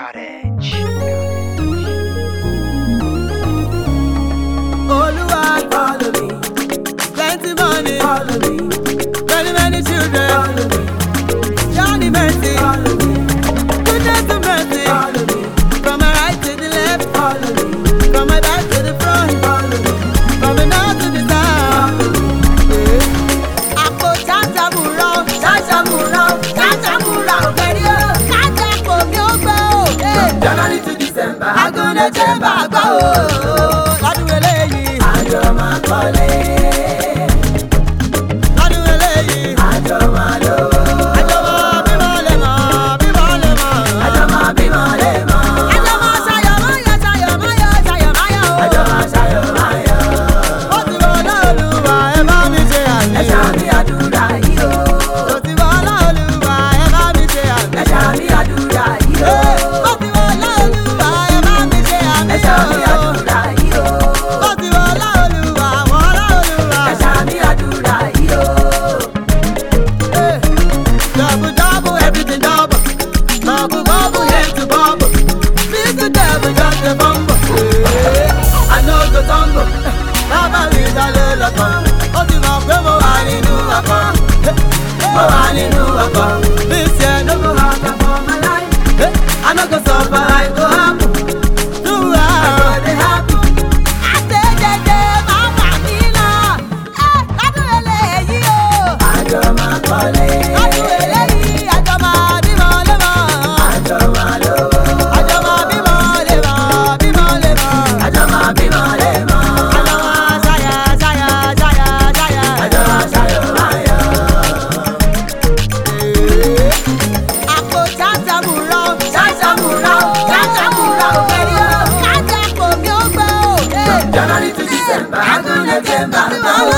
Cottage. Oh Lord, follow me. Plenty money, follow me. Many, many children, follow me. méje bá gbà ó. ládùúgbò eléyìí. àjọ máa kọ́lé. I'm not gonna year, life. Eh, I suffer. January to December, I'm gonna get my